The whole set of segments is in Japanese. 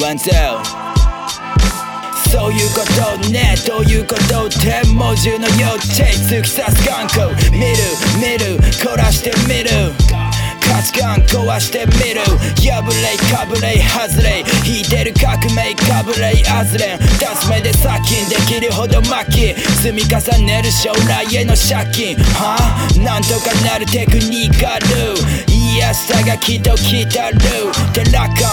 ワンゼロそういうことね。どういうこと？って猛獣の幼稚突き刺す眼光見る見る。凝らしてみる。価値観壊してみる。破れかぶれ外れ。引いてる革命かぶれあずれ。出す目で殺菌できるほど巻き積み重ねる将来への借金。は？あなんとかなるテクニカル。癒したがきっと来たる。テラカバカ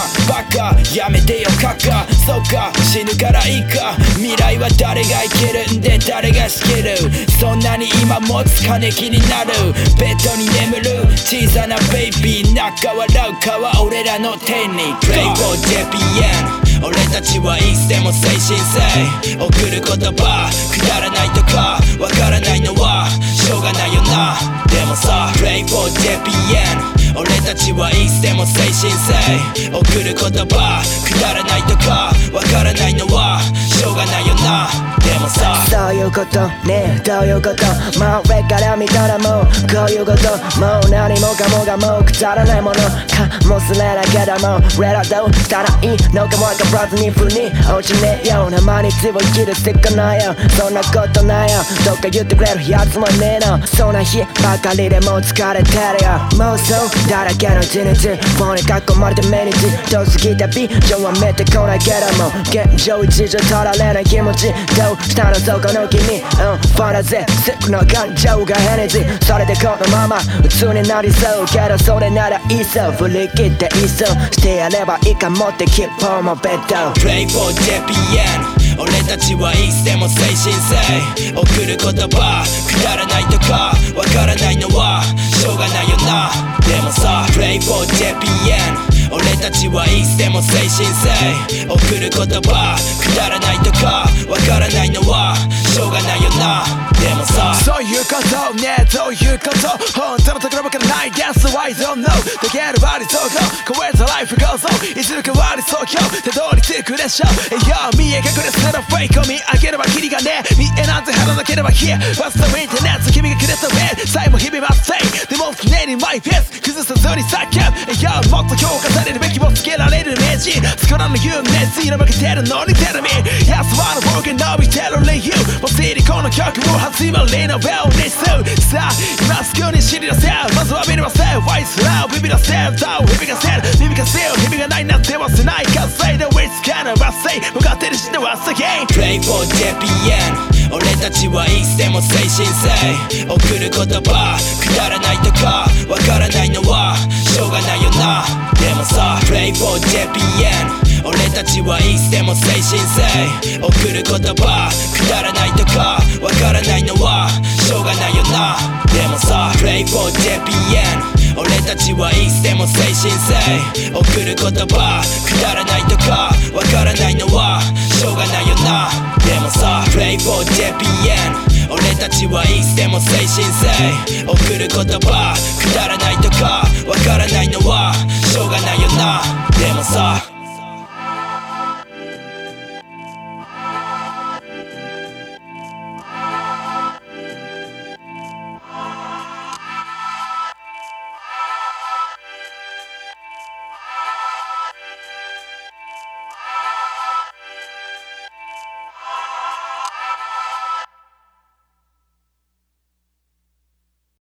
やめてよカカ。そうか。死ぬからいいか。未来は誰が生きるんで誰が仕切るそんなに今持つ金気になる。ベッドに眠る。小さなベイビー仲笑うかは俺らの手に Play for JPN 俺たちはいつでも精神性送る言葉。くだらないとか。わからないのは。しょうがないよな。でもさ Play for JPN 俺たちはいつでも精神性送る言葉くだらないとかわからないのはしょうがないよな。でもさ。どういうことね。どういうこと？真上から見たらもうこういうこともう何もかもがもうくだらないものかもすれだけども俺らどうしたらいいのかもわからずに腑に落ちねえような毎日を生きるしかないよそんなことないよどっか言ってくれるやつもねえのそんな日ばかりでもう疲れてるよ妄想だらけの一日フォンに囲まれて毎日遠すぎたビジョンは見てこないけども現状一時取られない気持ちどうしたのそこの君うんファナゼスクの感情がヘネジそれでこのまま普通になりそうけどそれならいいそ振り切っていいそしてやればいいかもって切符もベッド Play for JPN 俺たちはいつでも精神性。送る言葉。くだらないとか。わからないのはしょうがないよな。でもさ Play for JPN 俺たちはいつでも精神性。送る言葉。くだらないとか。どういうこと。本当のところばかりない。Guess why don't know できるバリ東京超えたライフ goes on いつ変わり東京たどり着くでしょ。いや見え隠れするフェイクを見上げればキリがね。見えなんて張らなければ Here What's the internet 君がくれたメールさえも日々待ってでも常にマイペース崩さずに叫ぶいやもっと評価されるべきもつけられる名人作らぬ言う熱意の負けてるのにテレビ。やつはの僕伸びてる理由もうすでにこの曲も始まりのベルにすさあ今すぐに知り出せまずは見れませんワイスラウビビらせると響かせる響かせる日々がないなんて忘れない稼いでウィスカーのバスイ向かってるしては again Play for JPN 俺たちはいつでも精神性送る言葉くだらないとかわからないのはしょうがないよなでもさ Play for JPN 俺たちはいつでも精神性送る言葉。くだらないとかわからないのはしょうがないよな。でもさ Play for JPN 俺たちはいつでも精神性送る言葉。くだらないとかわからないのはしょうがないよな。でもさ Play for JPN 俺たちはいつでも精神性送る言葉。くだらないとかわからないのはしょうがないよな。でもさ